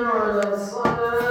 Nor the slide.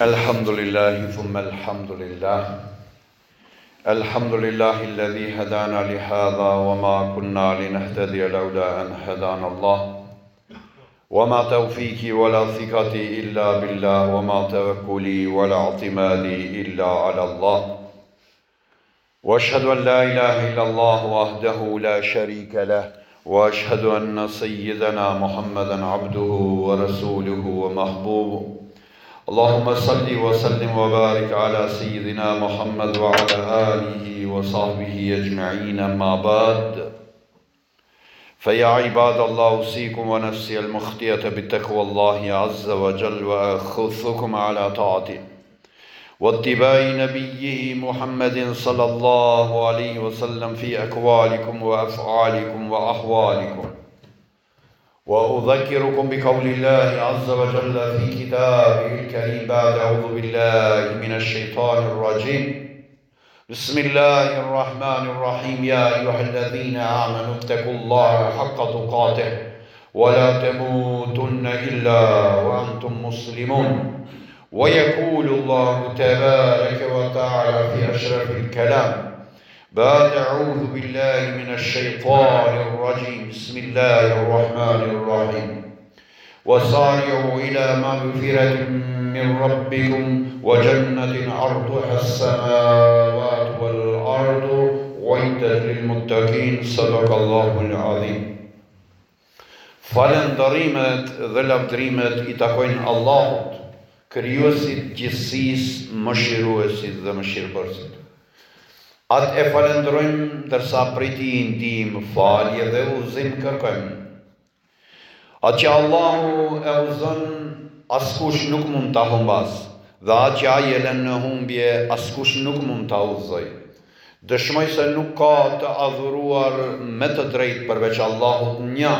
الحمد لله ثم الحمد لله. الحمد لله الذي هدانا لهذا وما كنا لنهتدي لولا أن هدانا الله. وما توفيقي ولا ثقتي إلا بالله وما توكلي ولا اعتمادي إلا على الله. وأشهد أن لا إله إلا الله وحده لا شريك له. وأشهد أن سيدنا محمدا عبده ورسوله ومحبوبه. اللهم صل وسلم وبارك على سيدنا محمد وعلى آله وصحبه أجمعين أما بعد. فيا عباد الله أوصيكم ونفسي المخطئه بتقوى الله عز وجل واخذكم على طاعته. واتباع نبيه محمد صلى الله عليه وسلم في أقوالكم وأفعالكم وأحوالكم. وأذكركم بقول الله عز وجل في كتابه الكريم بعد أعوذ بالله من الشيطان الرجيم. بسم الله الرحمن الرحيم. يا أيها الذين آمنوا اتقوا الله حق تقاته ولا تموتن إلا وأنتم مسلمون. ويقول الله تبارك وتعالى في أشرف الكلام بعد أعوذ بالله من الشيطان الرجيم بسم الله الرحمن الرحيم وسارعوا إلى مغفرة من ربكم وجنة عرضها السماوات والأرض وعدت للمتقين صدق الله العظيم Falëndërimet dhe lavdrimet i takojnë Allahut, kryuesit gjithësis, mëshiruesit dhe mëshirëbërësit. Atë e falendrojmë dërsa prej ti ndim, falje dhe uzim kërkojmë. Atë që Allahu e uzën, askush nuk mund të humbas, dhe atë që ajelen në humbje, askush nuk mund të uzëj. Dëshmoj se nuk ka të adhuruar me të drejt përveç Allahut një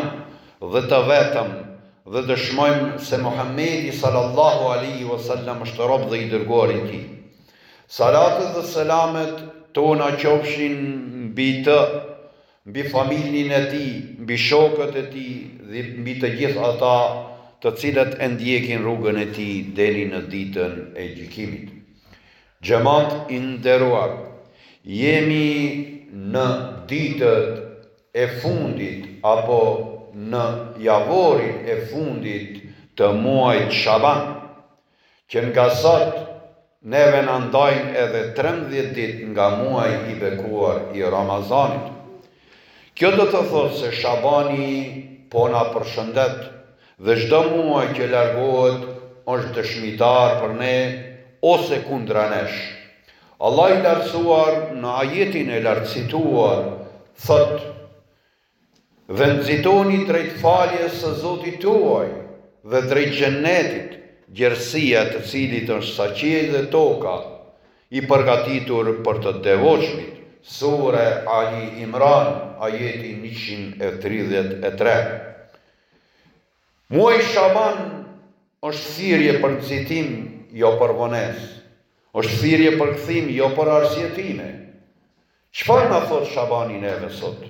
dhe të vetëm, dhe dëshmojmë se Muhammedi sallallahu alaihi wasallam është rob dhe i dërguar i tij. Dhe selamet tona qofshin mbi të, mbi familjen e tij, mbi shokët e tij dhe mbi të gjithë ata të cilët e ndjekin rrugën e tij deri në ditën e gjykimit. Xhamat i nderuar, jemi në ditët e fundit apo në javorin e fundit të muajt Shaban, që nga sot neve në ndajnë edhe 13 dit nga muaj i bekuar i Ramazanit. Kjo do të thotë se Shabani po na përshëndet dhe çdo muaj që largohet është dëshmitar për ne ose kundra nesh. Allah i lartësuar në ajetin e lartësituar thotë dhe nëzitoni drejt faljes së Zotit tuaj dhe drejt gjennetit, gjersia të cilit është saqie dhe toka, i përgatitur për të devoshmit, sure Ali Imran, ajeti 133. Muaj Shaban është thirje për nëzitim, jo për vones, është thirje për këthim, jo për arsjetime. Qëfar në thot Shabani neve sotë?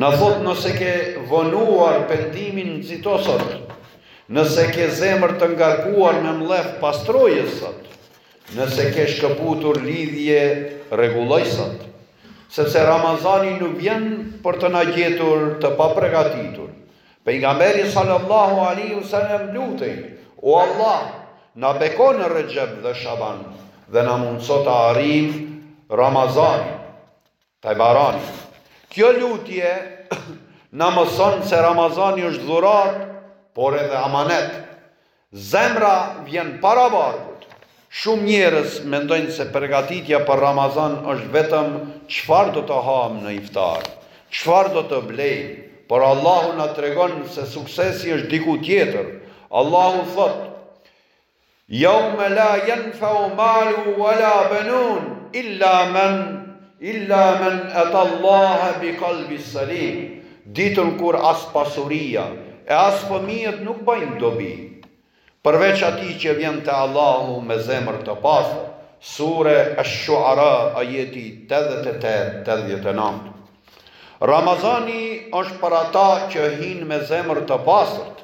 Në thot nëse ke vonuar pendimin në cito sot, nëse ke zemër të ngarkuar me mlef pastroje sot, nëse ke shkëputur lidhje reguloj sepse Ramazani nuk vjen për të na gjetur të papregatitur. Meri sallallahu alaihi sallam lutej, o Allah, na beko në rëgjeb dhe shaban, dhe na mundëso të arim Ramazani, të barani. Kjo lutje në mëson se Ramazani është dhurat, por edhe amanet. Zemra vjen para barkut. Shumë njerës mendojnë se përgatitja për Ramazan është vetëm qëfar do të hamë në iftar, qëfar do të blejnë, por Allahu në tregon se suksesi është diku tjetër. Allahu thotë, me la jenë fa u malu wala benun Illa men Illa men et Allah bi kalbi salim Ditën kur as pasuria E as fëmijët nuk bëjnë dobi. Përveç ati që vjen të Allahu me zemër të pasë Sure e shuara ajeti 88-89 Ramazani është për ata që hinë me zemër të pasërt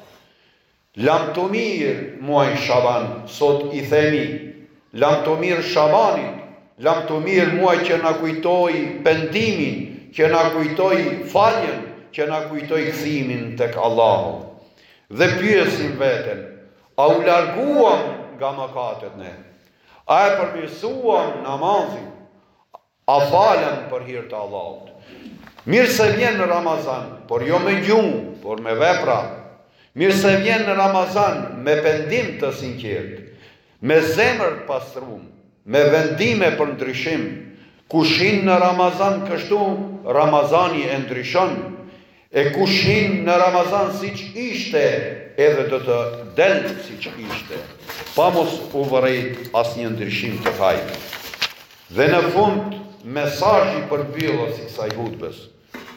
Lam të mirë muaj shaban, sot i themi, lam të mirë shabanit, lam të mirë muaj që na kujtoj pendimin, që na kujtoj faljen, që na kujtoj këthimin të kë Allahu. Dhe pjesim veten, a u larguam nga mëkatet ne, a e përmirësuam namazin, a falem për hirtë Allahut. Mirë se vjen në Ramazan, por jo me gjumë, por me vepra, Mirë se vjen në Ramazan me pendim të sinqert, me zemër pastrum, me vendime për ndryshim, kushin në Ramazan kështu, Ramazani e ndryshon, e kushin në Ramazan si që ishte, edhe do të delë si që ishte, pa mos u vërejt as një ndryshim të hajtë. Dhe në fund, mesajji për bilo si kësaj hudbës,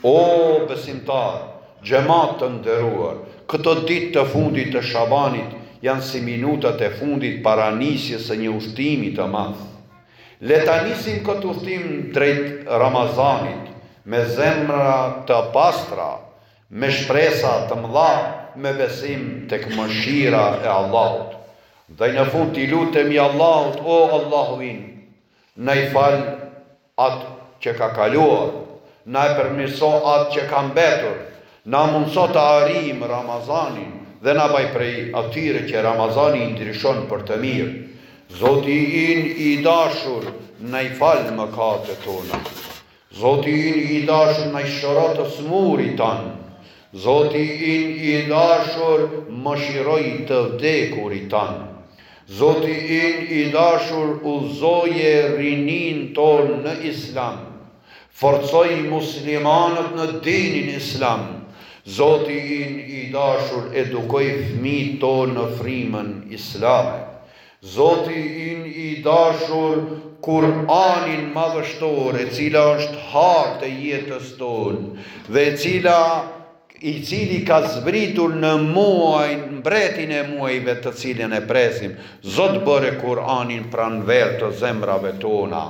o besimtar, gjemat të ndëruar, këto ditë të fundit të shabanit janë si minutat e fundit para nisjes së një ushtimi të madh. Le ta nisim këtë ushtim drejt Ramazanit me zemra të pastra, me shpresa të mëdha, me besim tek mëshira e Allahut. Dhe në fund t'i lutemi Allahut, o Allahuin, në i falë atë që ka kaluar, në e përmirëso atë që ka mbetur, na mundëso të arim Ramazanin dhe na baj prej atyre që Ramazani ndryshon për të mirë. Zoti i dashur në i falë më kate tona. Zoti in i dashur në i shërat të smuri tanë. Zoti in i dashur më shiroj të vdekur i tanë. Zoti in i dashur uzoje rinin tonë në islam. Forcoj muslimanët në dinin islamë. Zoti in i dashur edukoj fmi to në frimën islame. Zoti in i dashur Kur'anin madhështore, cila është hartë e jetës tonë, dhe cila i cili ka zbritur në muaj, në mbretin e muajve të cilin e presim, Zot bëre Kur'anin pran verë të zemrave tona.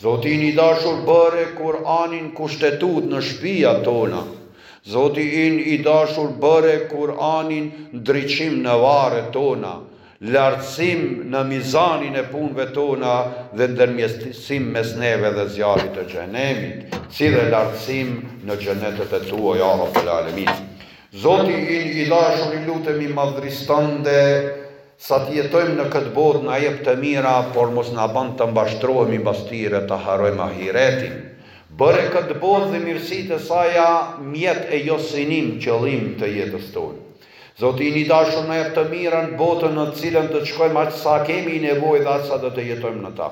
Zotin i dashur bëre Kur'anin kushtetut në shpia tona. Zoti i dashur bëre Kur'anin ndryqim në vare tona, lartësim në mizanin e punve tona dhe ndërmjesim mes neve dhe zjarit të gjenemit, si dhe lartësim në gjenetet e tua, ja për alemin. Zoti in i dashur i lutemi madhristande, sa të jetojmë në këtë botë në jep të mira, por mos në aband të mbashtrohemi bastire të harojmë ahiretin. Bërë këtë botë dhe mirësit e saja mjet e jo sinim qëllim të jetës tonë. Zotë i një dashur në e të mirën botën në cilën të qkojmë aqë sa kemi i nevoj dhe asa dhe të jetojmë në ta.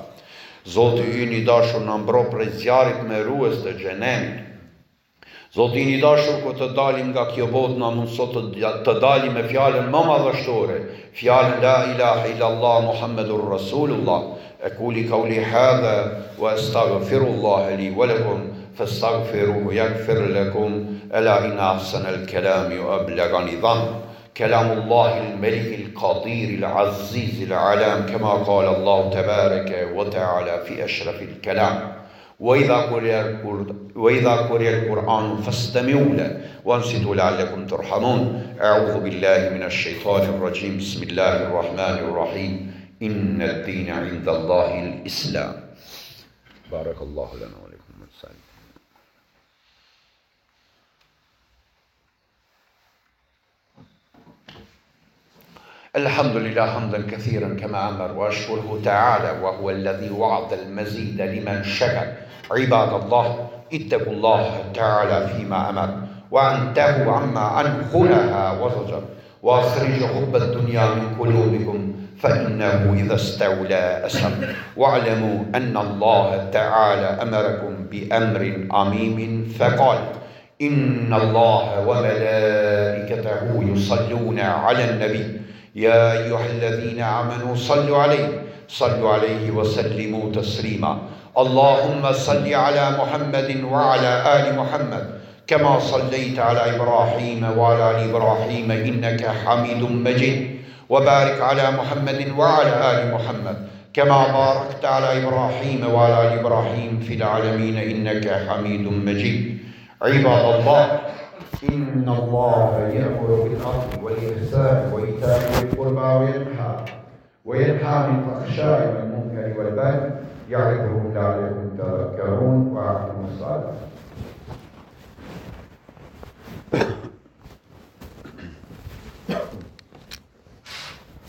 Zotë i një dashur në mbro prej zjarit me ruës të gjenemit. Zotë i një dashur ku të dalim nga kjo botë në mundësot të dalim me fjallën më madhështore, fjallën la ilaha illallah Muhammedur Rasulullah, أقول قولي هذا وأستغفر الله لي ولكم فاستغفروه يغفر لكم ألا إن أحسن الكلام وأبلغ نظام كلام الله الملك القدير العزيز العلام كما قال الله تبارك وتعالى في أشرف الكلام. وإذا قرئ وإذا قرئ القرآن فاستمعوا له وأنصتوا لعلكم ترحمون. أعوذ بالله من الشيطان الرجيم. بسم الله الرحمن الرحيم. إن الدين عند الله الإسلام. بارك الله لنا ولكم السلام الحمد لله حمدا كثيرا كما أمر وأشكره تعالى وهو الذي وعد المزيد لمن شكر. عباد الله اتقوا الله تعالى فيما أمر وأنتهوا عما نهى وزجر. وأخرجوا حب الدنيا من قلوبكم فإنه إذا استولى أسر. واعلموا أن الله تعالى أمركم بأمر عميم فقال إن الله وملائكته يصلون على النبي. يا أيها الذين آمنوا صلوا عليه. صلوا عليه وسلموا تسليما. اللهم صل على محمد وعلى آل محمد كما صليت على إبراهيم وعلى آل إبراهيم إنك حميد مجيد. وبارك على محمد وعلى آل محمد كما باركت على إبراهيم وعلى آل إبراهيم في العالمين إنك حميد مجيد. عباد الله إن الله يأمر بالعدل والإحسان وإيتاء ذي القربى وينهى وينهى من الفحشاء والمنكر والبغي. يعظكم لعلكم تذكرون وأقيموا الصلاة.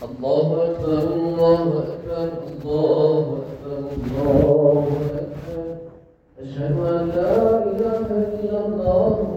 الله أكبر الله أكبر الله أكبر الله أكبر. أشهد أن لا إله إلا الله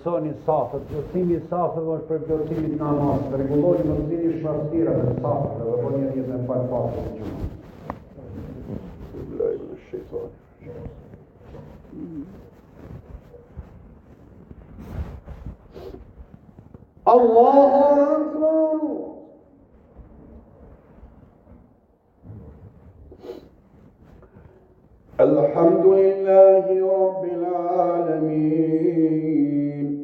Plotësoni safët, plotësimi i safëve është për plotësimin e namaz, rregulloni mësimin e shmartirave të safëve dhe bëni një jetë pa pasur të gjumë. Allahu Akbar. الحمد لله رب العالمين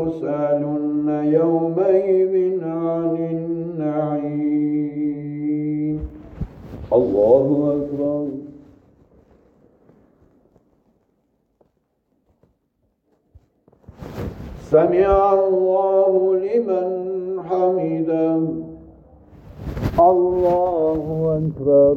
ثم لتسألن يومئذ عن النعيم. الله أكبر. سمع الله لمن حمده. الله أكبر.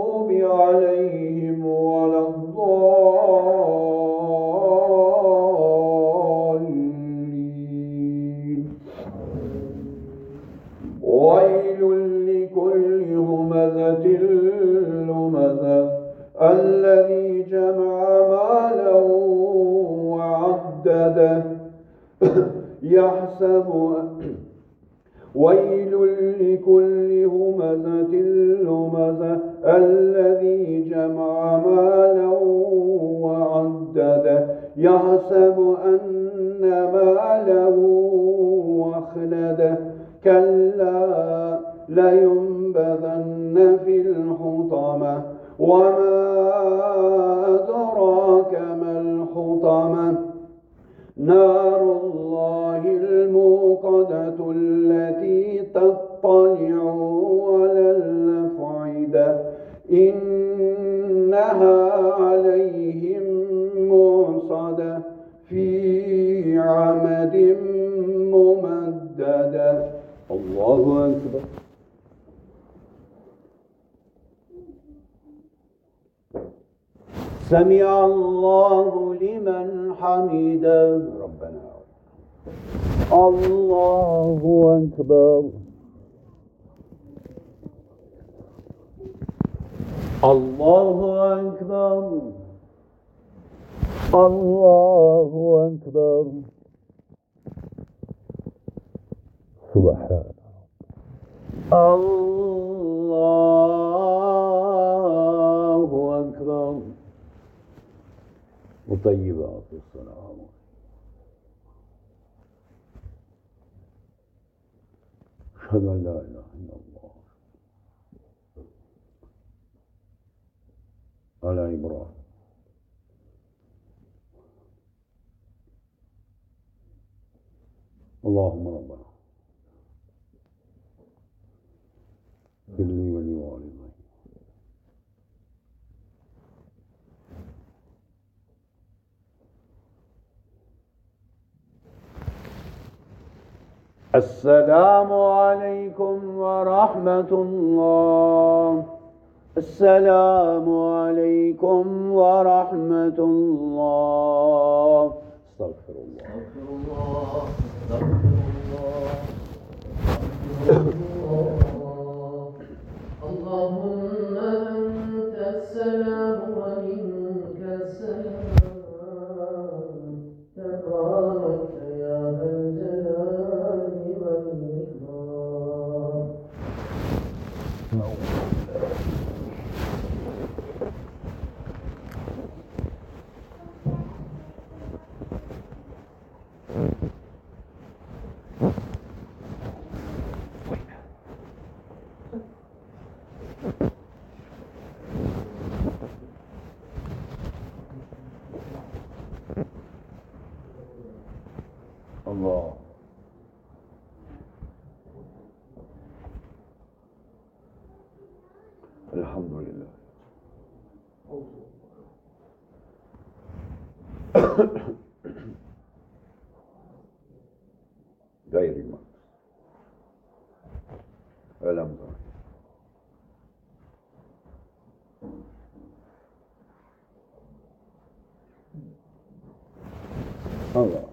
الذي جمع ممدده يحسب ويل لكل همزة لمزة. الذي جمع مالا وعدده. يحسب أن ماله وخلده كلا لينبذن في الحطمة. وما أدراك ما الحطمة نار الله الموقدة سمع الله لمن حمده. ربنا الله أكبر. الله أكبر. الله أكبر. سبحان الله أكبر. وطيبات السلام أشهد أن لا إله إلا الله. على إبراهيم. اللهم ربنا. السلام عليكم ورحمة الله. السلام عليكم ورحمة الله. استغفر الله. استغفر الله استغفر الله اللهم أنت السلام ومنك Gayri makbul. Öyle mi zaman? Allah.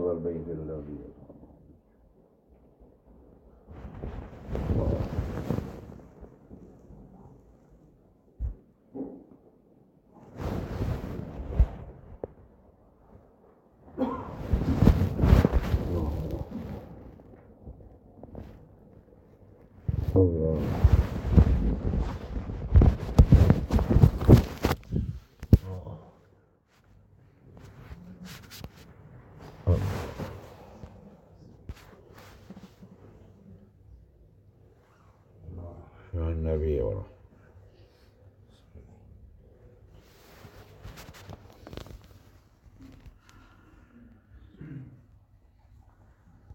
هذا البيت الذي الله النبي